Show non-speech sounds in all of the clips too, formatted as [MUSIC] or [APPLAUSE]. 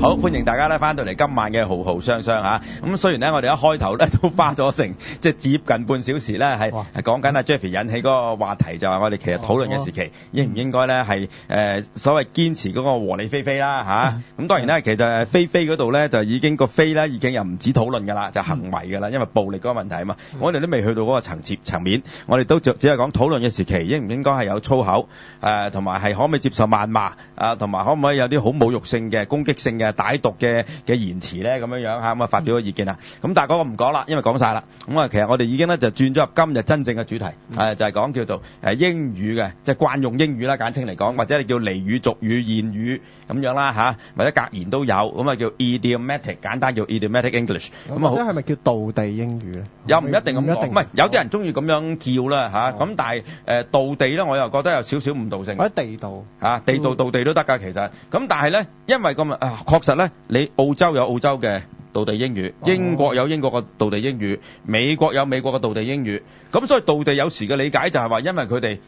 好，欢迎大家咧，翻到嚟今晚嘅豪豪双双吓咁虽然咧，我哋一开头咧都花咗成 [LAUGHS] 即系接近半小时咧，系係講緊啊 Jeffy 引起个话题就话我哋其实讨论嘅时期，应唔应该咧系诶所谓坚持个和理非非啦吓咁当然咧，其实诶飛嗰度咧就已经个飞咧已经又唔止讨论噶啦，就行为噶啦，因为暴力个问题啊嘛。我哋都未去到个层次层面，我哋都就只系讲讨论嘅时期，应唔应该系有粗口诶同埋系可唔可以接受谩骂啊，同埋可唔可以有啲好侮辱性嘅攻击性嘅？歹毒嘅嘅言詞咧咁樣樣吓咁啊發表個意見啦。咁但系嗰個唔講啦，因為講晒啦。咁啊，其實我哋已經咧就轉咗入今日真正嘅主題，係就係講叫做诶英語嘅，即係慣用英語啦，簡稱嚟講，或者係叫俚語、俗語、言語咁樣啦吓，或者格言都有。咁啊叫 idiomatic，簡單叫 idiomatic English。咁啊好。即係咪叫道地英語咧？又唔一定咁講，唔係有啲人中意咁樣叫啦吓。咁但係誒道地咧，我又覺得有少少誤導性。乜地道？嚇，地道、道地都得㗎，其實。咁但係咧，因為咁啊。确實咧，你澳洲有澳洲嘅道地英語，英國有英國嘅道地英語，美國有美國嘅道地英語，咁所以道地有時嘅理解就係話，因為佢哋。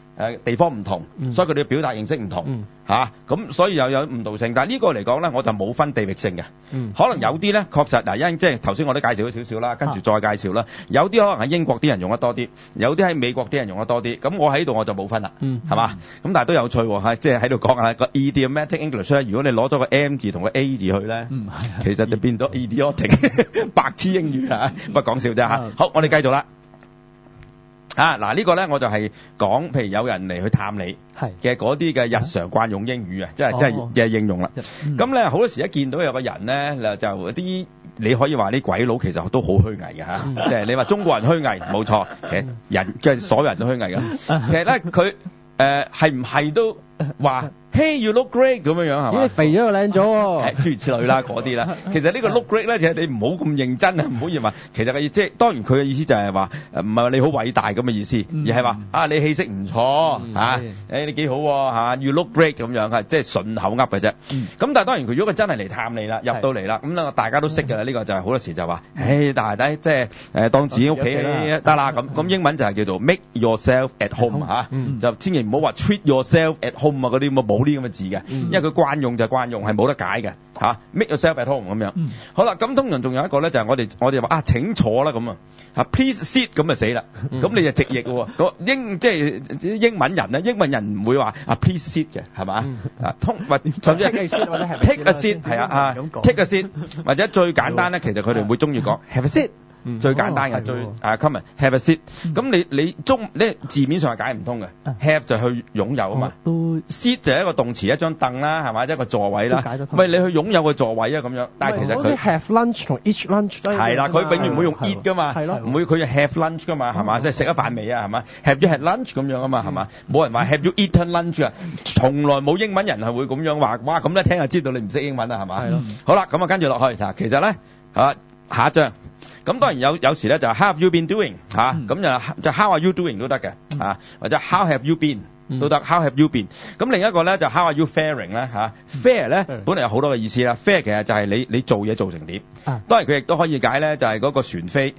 地方唔同，所以佢哋嘅表達形式唔同咁所以又有誤導性。但呢個嚟講咧，我就冇分地域性嘅，可能有啲咧確實嗱，因即係頭先我都介紹咗少少啦，跟住再介紹啦。有啲可能喺英國啲人用得多啲，有啲喺美國啲人用得多啲。咁我喺度我就冇分啦，係嘛？咁但係都有趣喎即係喺度講下個 idiomatic English 如果你攞咗個 M 字同個 A 字去咧，其實就變咗 i d i o t i c [LAUGHS] 白痴英語啊！不講笑啫好，我哋繼續啦。啊，嗱呢個咧我就係講，譬如有人嚟去探你，嘅嗰啲嘅日常慣用英語啊，即係即係嘅應用啦。咁咧好多時一見到有個人咧，嗱就啲你可以話啲鬼佬其實都好虛偽嘅嚇，即係你話中國人虛偽，冇錯，其實人即係所有人都虛偽嘅。[LAUGHS] 其實咧佢誒係唔係都話？Hey, you look great 咁樣樣係嘛？肥咗個靚咗喎。諸 [LAUGHS] 如此類啦，嗰啲啦。[LAUGHS] 其實呢個 look great 咧，其實你唔好咁認真啊，唔好以為其實嘅意即係當然佢嘅意思就係話唔係你好偉大咁嘅意思，而係話啊你氣色唔錯嚇，誒你幾好嚇，you look great 咁樣啊，即係順口噏嘅啫。咁但係當然佢如果佢真係嚟探你啦，入到嚟啦，咁大家都識㗎啦。呢個就係好多時就話，唉，但弟即係誒當自己屋企得啦咁。咁英文就係叫做 make yourself at home 嚇，就千祈唔好話 treat yourself at home 啊嗰啲咁啊冇。啲咁嘅字嘅，因為佢慣用就慣用，係冇得解嘅嚇。Make y o u r self at home 咁樣。好啦，咁通常仲有一個咧，就係我哋我哋話啊請坐啦咁啊啊 Please sit 咁就死啦，咁你就直譯喎。英即係英文人咧，英文人唔會話啊 Please sit 嘅，係嘛啊通或者甚至係 take a seat 係啊啊 take a seat 或者最簡單咧，其實佢哋會中意講 Have a seat。最簡單嘅最啊 c o m m o n have a seat。咁你你中呢字面上係解唔通嘅。have 就去擁有啊嘛，seat 就係一個動詞，一張凳啦，係咪一個座位啦。咪你去擁有個座位啊咁樣，但係其實佢 have lunch 同 e a h lunch 都係。啦，佢永遠唔會用 eat 噶嘛，唔會佢 have lunch 噶嘛，係嘛，即係食咗飯未啊，係嘛，have y o h a d lunch 咁樣啊嘛，係嘛，冇人話 have y o eat lunch 啊，從來冇英文人係會咁樣話。哇，咁一聽就知道你唔識英文啦，係嘛？咯。好啦，咁啊跟住落去其實咧下一張咁當然有有時咧就 How have you been doing 咁就就 How are you doing 都得嘅或者 How have you been 都得。How have you been？咁另一個咧就 How are you faring 咧 f a r e 咧本嚟有好多嘅意思啦。fare 其實就係你你做嘢做成點。當然佢亦都可以解咧，就係嗰個船飛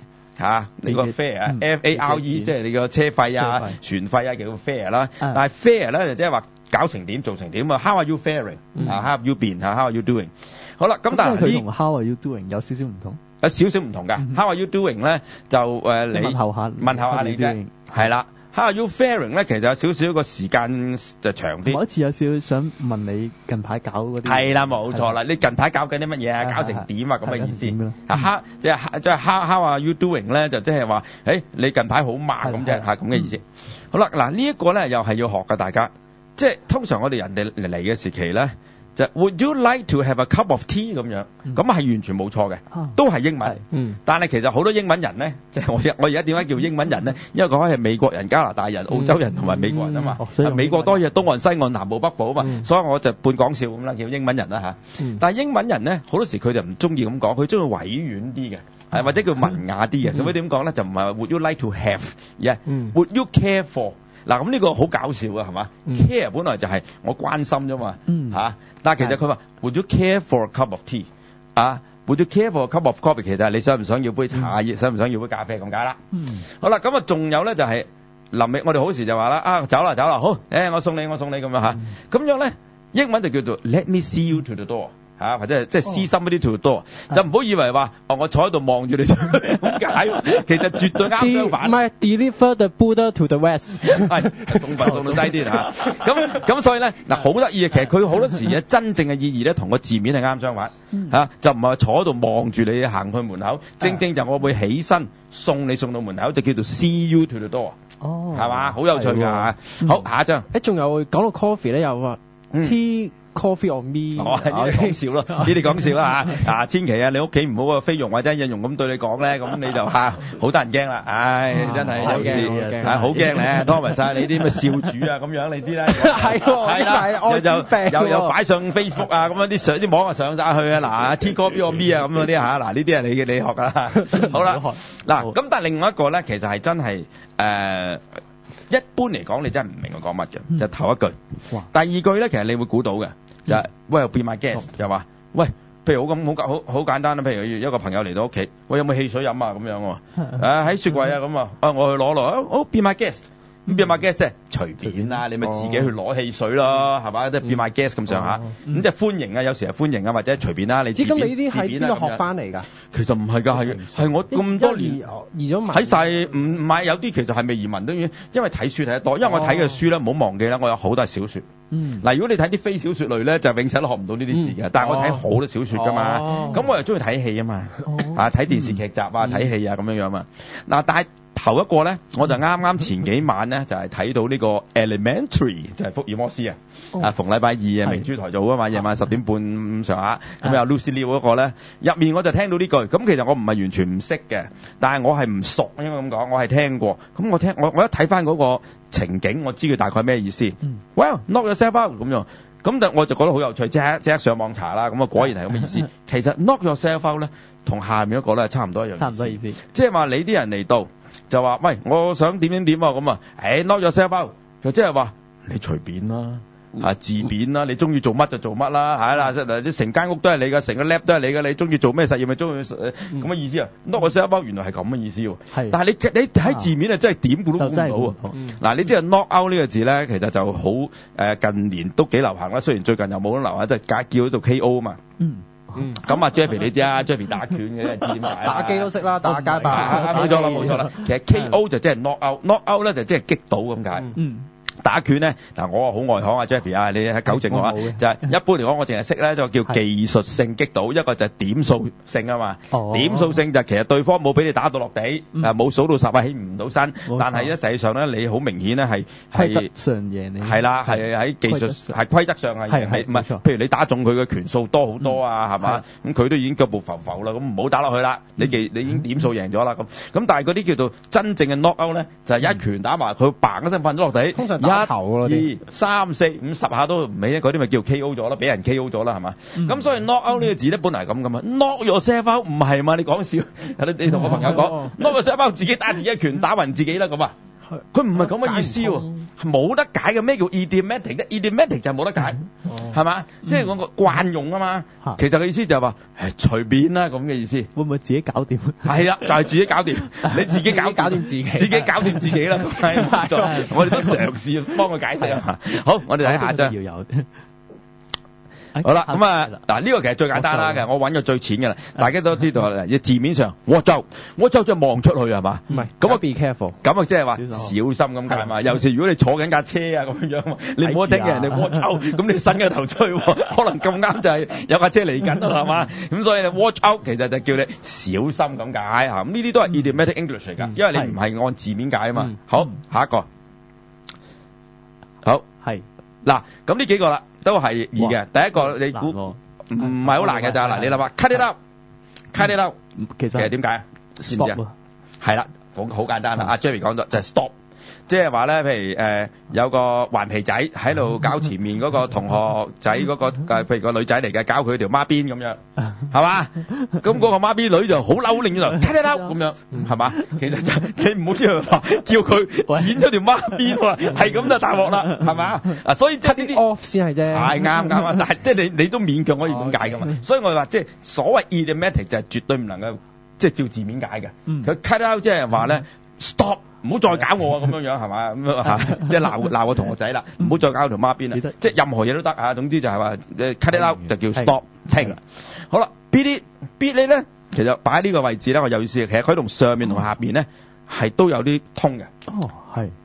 你個 fare，fare 即係你個車費啊、船費啊，叫 fare 啦。但係 fare 咧就即係話搞成點、做成點啊？How are you faring？How have you been？How are you doing？好啦，咁但係佢同 How are you doing 有少少唔同，有少少唔同嘅。How are you doing 咧就誒问問下問候下你啫，係啦。How are you f e r i n g 咧其實有少少個時間就長啲。我好似有少少想問你近排搞嗰啲係啦，冇錯啦。你近排搞緊啲乜嘢啊？搞成點啊？咁嘅意思啊？How 即係即係 How are you doing 咧？就即係話誒，你近排好慢咁啫，係咁嘅意思。好啦，嗱呢一個咧又係要學嘅，大家即係通常我哋人哋嚟嘅時期咧。就 Would you like to have a cup of tea 咁樣，咁係完全冇錯嘅，都係英文。嗯，但係其實好多英文人呢，即係我 [LAUGHS] 我而家點解叫英文人呢？因為講係美國人、加拿大人、澳洲人同埋美國人啊嘛。美國多嘢，東岸、西岸、南部、北部啊嘛。所以我就半講笑咁啦，叫英文人啦嚇。但係英文人呢，好多時佢就唔中意咁講，佢中意委婉啲嘅，係或者叫文雅啲嘅。咁佢點講咧？就唔係 Would you like to have 而係 Would you care for。嗱咁呢個好搞笑啊，係嘛？Care 本來就係我關心啫嘛，嚇！但其實佢話 o u care for a cup of tea，啊 you care for a cup of coffee，其實你想唔想要杯茶葉，想唔想要杯咖啡咁解啦。好啦，咁啊仲有咧就係林力，我哋好時就話啦，啊走啦走啦，好，我送你我送你咁咁樣咧英文就叫做 Let me see you to the door。啊，或者即係私心嗰啲 too 多，就唔好以為話，哦，我坐喺度望住你，冇 [LAUGHS] 解。其實絕對啱相反。唔係 deliver the Buddha to the west。係送佛送到西啲嚇，[LAUGHS] 咁咁所以咧嗱，好得意嘅其實佢好多時嘢真正嘅意義咧，同個字面係啱相反嚇，就唔係坐喺度望住你行去門口，正正就我會起身送你送到門口，就叫做 see you too r 哦。係嘛，好有趣㗎好，下一張。仲有講到 coffee 咧，有啊，T。Coffee o r me，我係講笑咯，俾你講笑啦嚇，[LAUGHS] 啊千祈啊，你屋企唔好個菲傭或者印傭咁對你講咧，咁你就吓，好得人驚啦，唉真係有時係好驚咧，[LAUGHS] 多埋晒你啲咁嘅少主啊咁樣，你知啦，[LAUGHS] 係係啦，愛就又有擺上 Facebook 啊咁樣啲上啲網啊上晒去啊，嗱，T c o 哥 B o r me 啊咁嗰啲嚇，嗱呢啲係你嘅你學噶啦，好啦，嗱咁但係另外一個咧，其實係真係誒。一般嚟講，你真係唔明我講乜嘅，就頭一句，第二句咧，其實你會估到嘅，就係 Well b e my guest，就話喂，譬如好咁好簡好好簡單啦，譬如一個朋友嚟到屋企，喂有冇汽水飲啊咁樣喎，[LAUGHS] 喺雪櫃啊咁啊，啊我去攞攞，好 be my guest。變賣 gas 啫，隨便啦，你咪自己去攞汽水咯，係嘛？即係變賣 gas 咁上下，咁即係歡迎啊！有時係歡迎啊，或者隨便啦，你自己自己學翻嚟噶。其實唔係㗎，係係我咁多年移咗喺睇唔唔係有啲其實係咪移民都已經，因為睇書睇得多。因為我睇嘅書咧，唔好忘記啦，我有好多係小說。嗱，如果你睇啲非小說類咧，就永世都學唔到呢啲字嘅。但我睇好多小說㗎嘛，咁我又中意睇戲啊嘛，啊睇電視劇集啊，睇戲啊咁樣樣嘛。嗱，但後一個咧，我就啱啱前幾晚咧就係睇到呢個 Elementary，就係福爾摩斯啊。啊，逢禮拜二啊，明珠台做啊嘛，夜晚十點半上下咁啊。Lucy Liu 嗰個咧入面我就聽到呢句咁，其實我唔係完全唔識嘅，但係我係唔熟應該咁講，我係聽過咁我聽我我一睇翻嗰個情景，我知佢大概咩意思。Well, k n o c k yourself out 咁樣，咁但我就覺得好有趣，即刻即刻上網查啦。咁啊，果然係咁嘅意思。[LAUGHS] 其實 knock yourself out 咧，同下面一個咧差唔多一樣。差唔多意思。即係話你啲人嚟到。就話喂，我想點點點啊咁啊，誒 n o c k out, 就即係話你隨便啦，啊自便啦，你中意做乜就做乜啦，係啦，嗱成間屋都係你㗎成個 lab 都係你㗎你中意做咩實驗咪中意，咁嘅意思啊 n o c k out 原來係咁嘅意思喎。但係你你喺字面啊，真係點估都估唔到。嗱，你知啊 n o c k out 呢個字咧，其實就好近年都幾流行啦，雖然最近又冇得流行，即係叫做 K.O. 啊嘛。嗯。嗯，咁啊 j a v i e 你知啊 j a v i e 打拳嘅，[LAUGHS] 知點解打機都識啦，打街霸。冇錯啦，冇錯啦。其實 KO 就即係 knock out，knock out 咧就即係擊倒咁解。嗯。打拳咧，嗱我啊好外行啊 j f f r e y 啊，你喺久靜嘅話，就係一般嚟講，我淨係識咧，就叫技術性擊倒，一個就係點數性啊嘛。點數性就其實對方冇俾你打到落地，啊冇數到十啊起唔到身，但係咧實際上咧，你好明顯咧係係上贏你係啦，係喺技術係規則上係係唔係？譬如你打中佢嘅拳數多好多啊，係嘛？咁佢都已經腳步浮浮啦，咁唔好打落去啦。你技你已經點數贏咗啦，咁咁但係嗰啲叫做真正嘅 knock out 咧，就係一拳打埋佢，嘭一聲瞓咗落地。一、二、三四五十下都唔尾，嗰啲咪叫 K.O. 咗咯，俾人 K.O. 咗啦，系嘛？咁所以 Knock Out 呢个字咧，本来系咁噶嘛，Knock 個沙包唔系嘛？你讲笑，你你同個朋友讲，k n o c k 個沙包自己打住一拳打晕自己啦，咁啊！佢唔係咁嘅意思喎，冇得解嘅咩叫 idiomatic？idiomatic 就冇得解，係嘛？即係我個慣用啊嘛。其實嘅意思就係話隨便啦咁嘅意思。會唔會自己搞掂？係啦，[LAUGHS] 就係自己搞掂，你自己搞掂自己，[LAUGHS] 自己搞掂自己啦。[LAUGHS] 我哋都嘗試幫佢解釋啊。好，我哋睇下張。好啦，咁啊，嗱呢个其实最简单啦嘅，我揾个最浅嘅啦，大家都知道啦，字面上 watch out，watch out 即望出去系嘛，唔系，咁啊 be careful，咁啊即系话小心咁解嘛。尤其如果你坐紧架车啊咁样样，你唔好听人哋 watch out，[LAUGHS] 咁你伸个头出去，可能咁啱就系有架车嚟紧啊嘛，咁所以 watch out 其实就叫你小心咁解吓，咁呢啲都系 idiomatic English 嚟噶，因为你唔系按字面解啊嘛。好，下一个，好，系，嗱，咁呢几个啦。都系易嘅，第一個你估唔唔係好難嘅就嗱，你谂下，cut it out c u t it out 其實点解啊？stop，啦，好好簡單啦，阿 Jerry 讲咗就系 stop。即系话咧，譬如诶有个顽皮仔喺度搞前面嗰个同学仔嗰个譬如个女仔嚟嘅，搞佢条孖辫咁样，系 [LAUGHS] 嘛？咁嗰个孖辫女就好嬲，好拧就 cut out 咁样，系嘛？其实就你唔好听佢话叫佢剪咗条孖辫，系咁就大镬啦，系嘛？啊，所以即系呢啲 off 先系啫，系啱啱。[LAUGHS] 但系即系你你都勉强可以咁解噶嘛？所以我话即系所谓 erotic 就系绝对唔能够即系照字面解嘅。佢 cut out 即系话咧 stop。唔好再搞我啊！咁樣樣係嘛？咁即係 [LAUGHS] 鬧鬧我同學仔啦！唔好再搞條孖邊啦！即係任何嘢都得啊！總之就係話 cut 啲 t 就叫 stop 停。好啦，billy，billy 咧，其實擺喺呢個位置咧，我有意思其實佢同上面同下面咧係都有啲通嘅。哦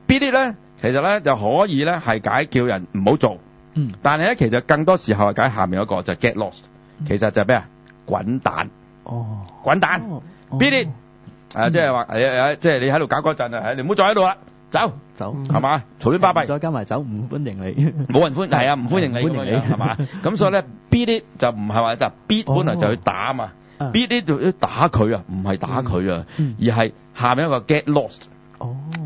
，billy 咧，其實咧就可以咧係解叫人唔好做。嗯。但係咧，其實更多時候係解下面嗰個就 get lost。其實就係咩啊？滾蛋。哦。滾蛋。billy。啊！即係話，係啊即係你喺度搞嗰陣啊！你唔好再喺度啦，走走係嘛？曹天巴閉，再加埋走，唔歡迎你，冇人歡，係啊，唔歡迎你，歡迎你係嘛？咁所以咧 b i d t 就唔係話就 b i d 本來就去打啊嘛 b i d t 咧就打佢啊，唔係打佢啊，而係下面一個 get lost，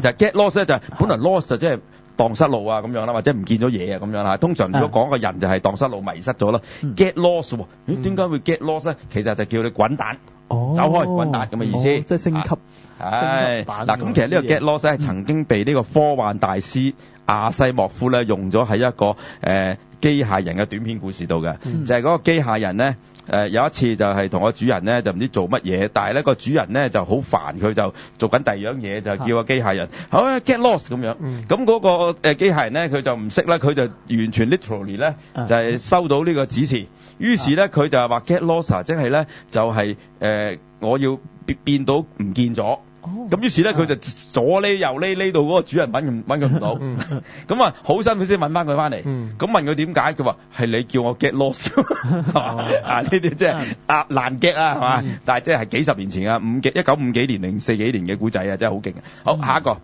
就 get lost 咧就本來 lost 就即係。荡失路啊咁样啦，或者唔见咗嘢啊咁样啦通常如果讲个人就系荡失路迷失咗啦 get lost，点解会 get lost 咧？其实就叫你滚蛋，走开，滚蛋咁嘅意思。即系升级。唉，嗱，咁其实呢个 get lost 系曾经被呢个科幻大师。阿西莫夫咧用咗喺一个诶机械人嘅短篇故事度嘅，就系嗰个机械人咧，诶有一次就系同个主人咧就唔知做乜嘢，但系咧个主人咧就好烦佢就做紧第二样嘢就叫个机械人好 get lost 咁样，咁嗰个诶机械人咧佢就唔识啦，佢就完全 literally 咧就系收到呢个指示，於是咧佢就话 get lost，即系咧就系诶我要变变到唔见咗。咁於是咧，佢就左呢右呢，呢到嗰個主人揾 [LAUGHS] 佢唔到。咁啊，好辛苦先揾翻佢翻嚟。咁問佢點解？佢話係你叫我 get lost，[LAUGHS] 啊，呢啲即係 get 啊，係嘛？但係即係幾十年前啊，五幾一九五幾年零四幾年嘅古仔啊，真係好勁啊！好，下一個。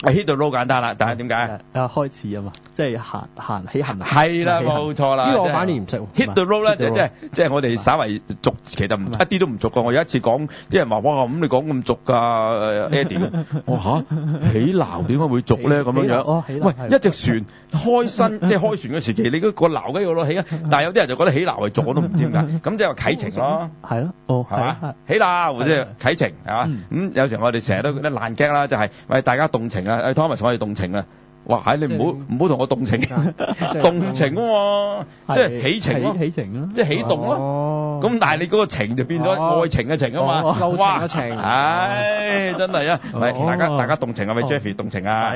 我 hit 到 low 簡單啦，但係點解？啊開始啊嘛，即係行行起行係啦，冇錯啦。呢我反而唔識喎。hit 到 low 咧就即係即係我哋稍微逐其實唔一啲都唔俗。個。我有一次講，啲人話哇咁你講咁俗噶 Eddie，[LAUGHS] 我嚇起鬧點解會逐咧咁樣？喂，一隻船開新 [LAUGHS] 即係開船嘅時期，你嗰個鬧緊要攞起啊！[LAUGHS] 但係有啲人就覺得起鬧係做都唔知點解，咁即係啟程囉。係咯，哦係嘛，起啦或係啟程係嘛？咁有時我哋成日都嗰得爛鏡啦，就係喂大家動情。誒，Thomas 可以動情啦！哇，唉，你唔好唔好同我動情，[LAUGHS] 動情喎，即係起情咯，起咯，即係起動咯。咁但係你嗰個情就變咗愛情嘅情啊嘛，愛情唉，真係啊！[LAUGHS] 大家大家動情係咪？Jeffy 動情啊？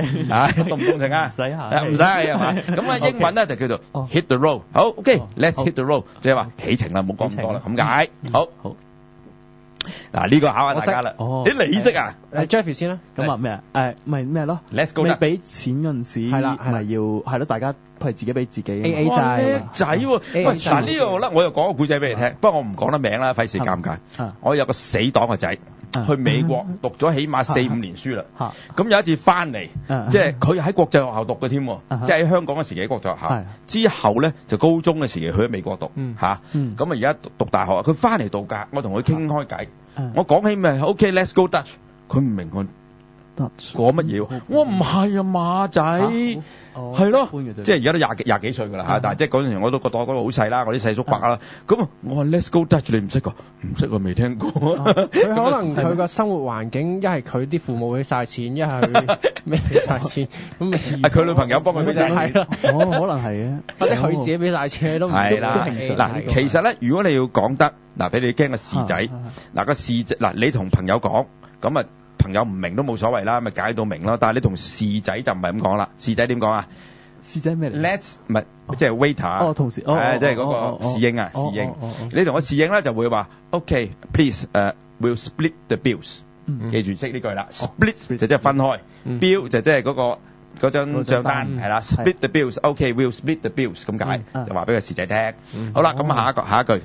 動唔動情啊？[LAUGHS] 唔使呀唔使咁啊，英文咧就叫做 hit the road。好，OK，let's hit the road，即係話起情啦，冇講咁多啦，咁解。好。嗱呢个考下大家啦，哦，你你识啊，诶 j e f f e 先啦，咁啊，咩啊？诶咪咩咯？你俾钱嗰阵时系啦，系要系咯，大家如自己俾自己 A A 仔制喂，嗱呢个咧，我又讲个古仔俾你听，不过我唔讲得名啦，费事尴尬。我有个死党嘅仔。去美國讀咗起碼四五年書啦，咁有一次翻嚟，即係佢喺國際學校讀嘅添，即係喺香港嘅時喺國際學校，之後咧就高中嘅時期去美國讀，嚇，咁啊而家讀大學，佢翻嚟度假，我同佢傾開偈，我講起咪 OK，let's go Dutch，佢唔明我。讲乜嘢？我唔系啊，马仔系咯，即系而家都廿幾廿几岁噶啦吓，但系即系嗰阵时我都觉得好细啦，我啲细叔伯啦。咁我话 Let's Go Dutch，你唔识噶？唔识，未听过。佢可能 [LAUGHS] 佢个生活环境，一系佢啲父母俾晒钱，一系咩 [LAUGHS] 俾晒钱，咁咪佢女朋友帮佢俾晒系可能系啊，或者佢自己俾晒錢都唔啦。嗱，其实咧，如果你要讲得嗱，俾你惊个事仔嗱个事仔嗱，你同朋友讲咁啊。朋友唔明都冇所謂啦，咪解到明咯。但係你同侍仔就唔係咁講啦。侍仔點講啊？侍仔咩嚟？Let's 唔係即係 waiter 哦，同事哦，即係嗰個侍應啊，侍應。你同個侍應咧就會話：OK，please 誒，will split the bills。記住識呢句啦，split 就即係分開，bill 就即係嗰個嗰張帳單係啦。Split the bills，OK，will split the bills 咁解，就話俾個侍仔聽。好啦，咁下一個下一句。